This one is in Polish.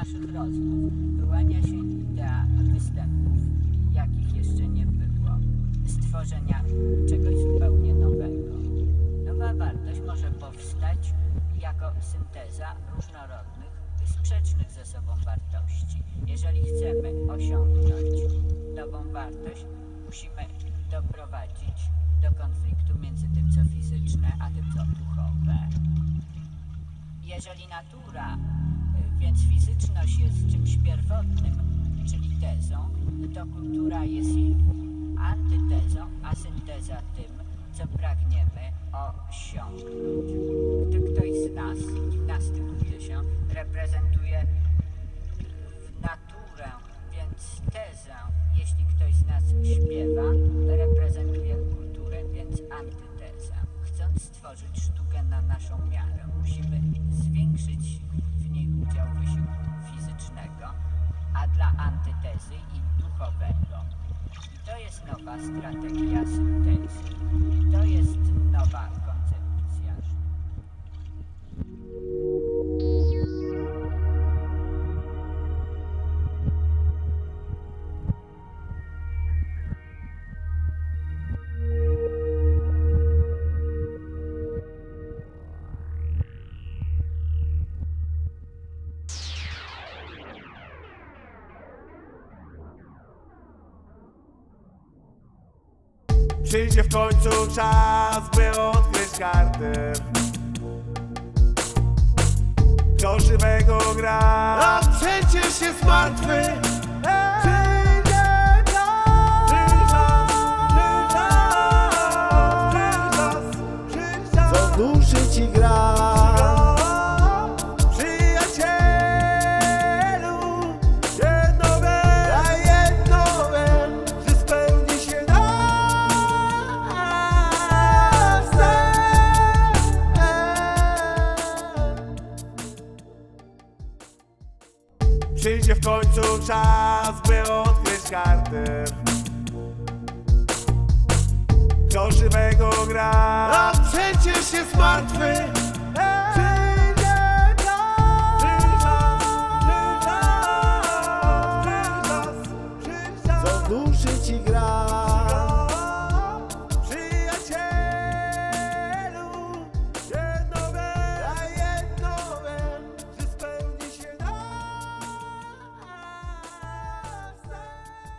naszych rozmów wyłania się idea występów, jakich jeszcze nie było, stworzenia czegoś zupełnie nowego. Nowa wartość może powstać jako synteza różnorodnych, sprzecznych ze sobą wartości. Jeżeli chcemy osiągnąć nową wartość, musimy doprowadzić do konfliktu między tym, co fizyczne, a tym, co duchowe. Jeżeli natura, więc fizyczność jest czymś pierwotnym, czyli tezą, to kultura jest jej antytezą, a synteza tym, co pragniemy osiągnąć. To jest Przyjdzie w końcu czas, by odkryć kartę. Kto żywego gra. A przecież jest martwy Przyjdzie w końcu czas, by odkryć kartę. Kto żywego gra. A przecież jest martwy. Duszy ci gra